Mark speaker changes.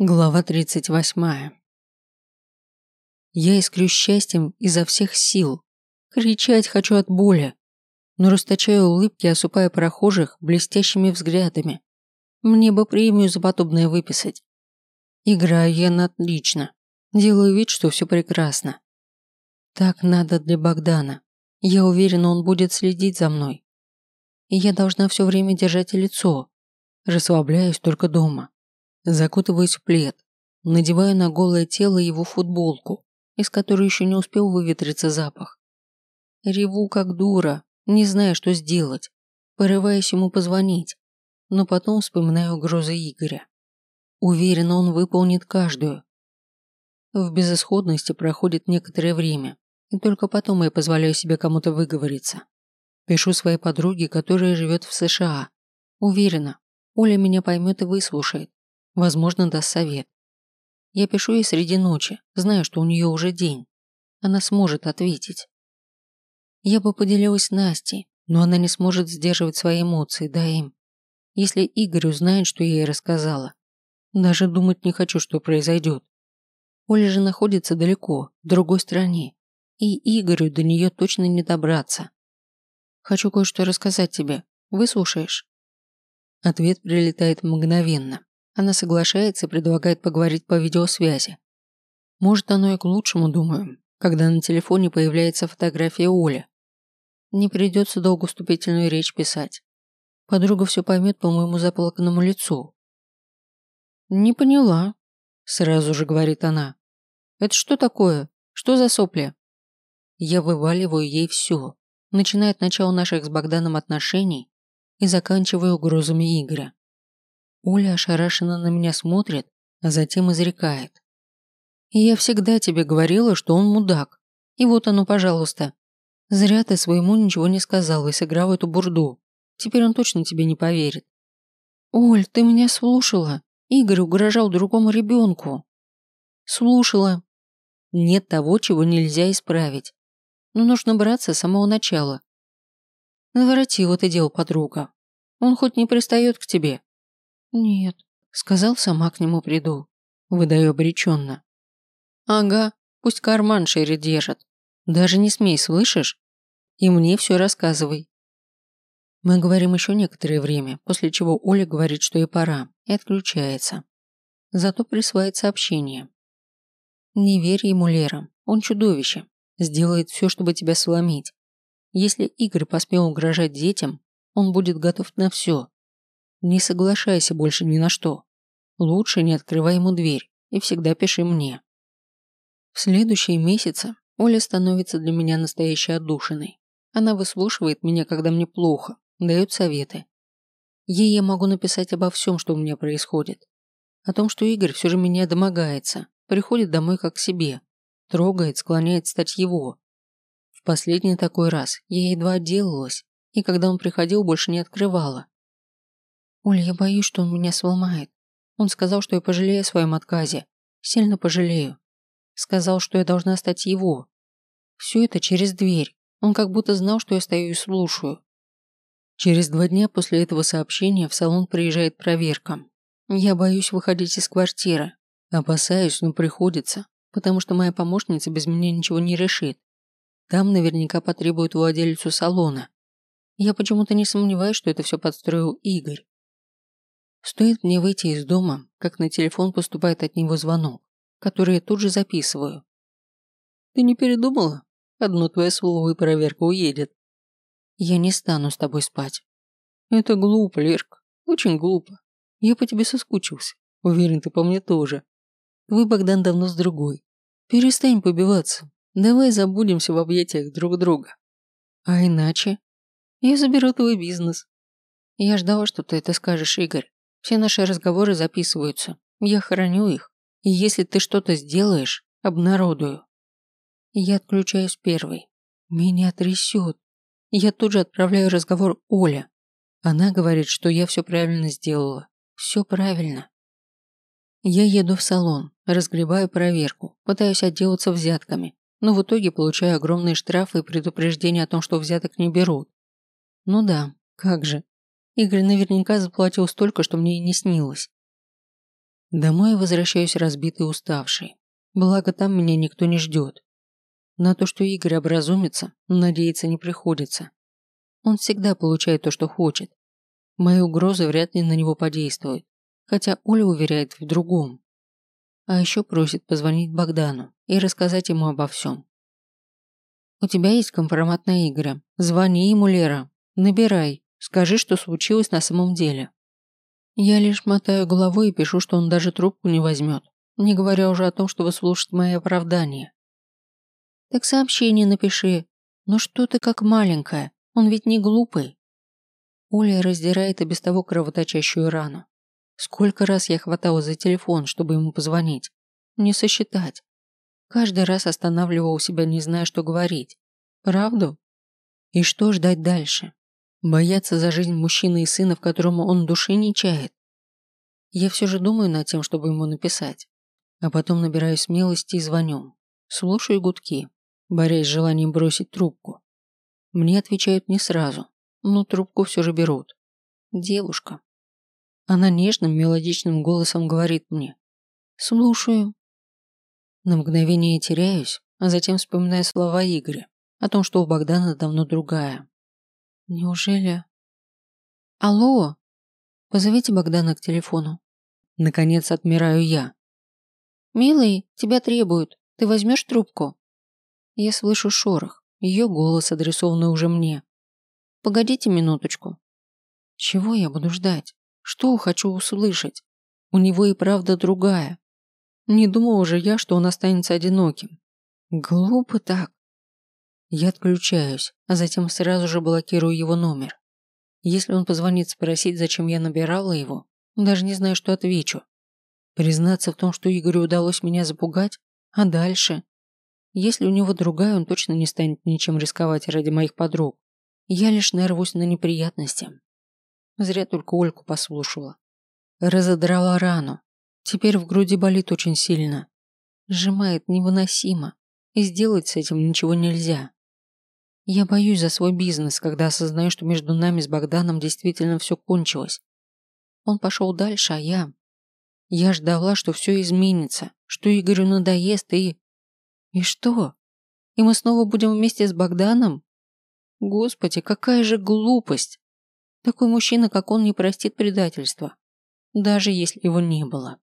Speaker 1: Глава 38. Я искрю счастьем изо всех сил. Кричать хочу от боли, но расточаю улыбки, осыпая прохожих блестящими взглядами. Мне бы премию за подобное выписать. Играю я на отлично. Делаю вид, что все прекрасно. Так надо для Богдана. Я уверена, он будет следить за мной. И я должна все время держать лицо. Расслабляюсь только дома. Закутываюсь в плед, надеваю на голое тело его футболку, из которой еще не успел выветриться запах. Реву как дура, не зная, что сделать, порываясь ему позвонить, но потом вспоминаю угрозы Игоря. Уверена, он выполнит каждую. В безысходности проходит некоторое время, и только потом я позволяю себе кому-то выговориться. Пишу своей подруге, которая живет в США. Уверена, Оля меня поймет и выслушает. Возможно, даст совет. Я пишу ей среди ночи, знаю, что у нее уже день. Она сможет ответить. Я бы поделилась с Настей, но она не сможет сдерживать свои эмоции, да им. Если Игорь узнает, что я ей рассказала. Даже думать не хочу, что произойдет. Оля же находится далеко, в другой стране, и Игорю до нее точно не добраться. Хочу кое-что рассказать тебе. Выслушаешь? Ответ прилетает мгновенно. Она соглашается и предлагает поговорить по видеосвязи. Может, оно и к лучшему, думаю, когда на телефоне появляется фотография Оли. Не придется долго вступительную речь писать. Подруга все поймет по моему заплаканному лицу. «Не поняла», – сразу же говорит она. «Это что такое? Что за сопли?» Я вываливаю ей все, начиная от начала наших с Богданом отношений и заканчивая угрозами Игоря. Оля ошарашенно на меня смотрит, а затем изрекает. «Я всегда тебе говорила, что он мудак. И вот оно, пожалуйста. Зря ты своему ничего не сказал и сыграл эту бурду. Теперь он точно тебе не поверит». «Оль, ты меня слушала. Игорь угрожал другому ребенку». «Слушала. Нет того, чего нельзя исправить. Но нужно браться с самого начала». «Наворотила ты дело, подруга. Он хоть не пристает к тебе, «Нет», — сказал, сама к нему приду. Выдаю обреченно. «Ага, пусть карман шире держит. Даже не смей, слышишь? И мне все рассказывай». Мы говорим еще некоторое время, после чего Оля говорит, что и пора, и отключается. Зато присылает сообщение. «Не верь ему, Лера, он чудовище. Сделает все, чтобы тебя сломить. Если Игорь посмел угрожать детям, он будет готов на все, не соглашайся больше ни на что. Лучше не открывай ему дверь и всегда пиши мне. В следующие месяцы Оля становится для меня настоящей отдушиной. Она выслушивает меня, когда мне плохо, дает советы. Ей я могу написать обо всем, что у меня происходит. О том, что Игорь все же меня домогается, приходит домой как к себе, трогает, склоняет стать его. В последний такой раз я едва отделалась, и когда он приходил, больше не открывала. Оля, я боюсь, что он меня сломает. Он сказал, что я пожалею о своем отказе. Сильно пожалею. Сказал, что я должна стать его. Все это через дверь. Он как будто знал, что я стою и слушаю. Через два дня после этого сообщения в салон приезжает проверка. Я боюсь выходить из квартиры. Опасаюсь, но приходится, потому что моя помощница без меня ничего не решит. Там наверняка потребует владельцу салона. Я почему-то не сомневаюсь, что это все подстроил Игорь. Стоит мне выйти из дома, как на телефон поступает от него звонок, который я тут же записываю. Ты не передумала? Одно твое слово и проверка уедет. Я не стану с тобой спать. Это глупо, Лерка. Очень глупо. Я по тебе соскучился. Уверен, ты по мне тоже. Вы, Богдан, давно с другой. Перестань побиваться. Давай забудемся в объятиях друг друга. А иначе? Я заберу твой бизнес. Я ждала, что ты это скажешь, Игорь. Все наши разговоры записываются. Я храню их. И если ты что-то сделаешь, обнародую. Я отключаюсь первой. Меня трясет. Я тут же отправляю разговор Оле. Она говорит, что я все правильно сделала. Все правильно. Я еду в салон, разгребаю проверку, пытаюсь отделаться взятками, но в итоге получаю огромные штрафы и предупреждение о том, что взяток не берут. Ну да, как же. Игорь наверняка заплатил столько, что мне и не снилось. Домой возвращаюсь разбитый и уставший. Благо там меня никто не ждет. На то, что Игорь образумится, надеяться не приходится. Он всегда получает то, что хочет. Мои угрозы вряд ли на него подействуют, хотя Оля уверяет в другом. А еще просит позвонить Богдану и рассказать ему обо всем. «У тебя есть компромат на Игоря. Звони ему, Лера. Набирай. Скажи, что случилось на самом деле». Я лишь мотаю головой и пишу, что он даже трубку не возьмет, не говоря уже о том, чтобы слушать мои оправдания. «Так сообщение напиши. Ну что ты как маленькая? Он ведь не глупый». Оля раздирает и без того кровоточащую рану. Сколько раз я хватала за телефон, чтобы ему позвонить. Не сосчитать. Каждый раз останавливал себя, не зная, что говорить. Правду? И что ждать дальше? Бояться за жизнь мужчины и сына, в котором он души не чает? Я все же думаю над тем, чтобы ему написать. А потом набираю смелости и звоню. Слушаю гудки, борясь с желанием бросить трубку. Мне отвечают не сразу, но трубку все же берут. Девушка. Она нежным, мелодичным голосом говорит мне. «Слушаю». На мгновение теряюсь, а затем вспоминаю слова Игоря о том, что у Богдана давно другая. Неужели... Алло! Позовите Богдана к телефону. Наконец отмираю я. «Милый, тебя требуют. Ты возьмешь трубку?» Я слышу шорох, ее голос, адресованный уже мне. «Погодите минуточку». Чего я буду ждать? Что хочу услышать? У него и правда другая. Не думал уже я, что он останется одиноким. Глупо так. Я отключаюсь, а затем сразу же блокирую его номер. Если он позвонит спросить, зачем я набирала его, даже не знаю, что отвечу. Признаться в том, что Игорю удалось меня запугать? А дальше? Если у него другая, он точно не станет ничем рисковать ради моих подруг. Я лишь нарвусь на неприятности. Зря только Ольку послушала. Разодрала рану. Теперь в груди болит очень сильно. Сжимает невыносимо. И сделать с этим ничего нельзя. Я боюсь за свой бизнес, когда осознаю, что между нами с Богданом действительно все кончилось. Он пошел дальше, а я... Я ждала, что все изменится, что Игорю надоест и... И что? И мы снова будем вместе с Богданом? Господи, какая же глупость! Такой мужчина, как он, не простит предательства, даже если его не было.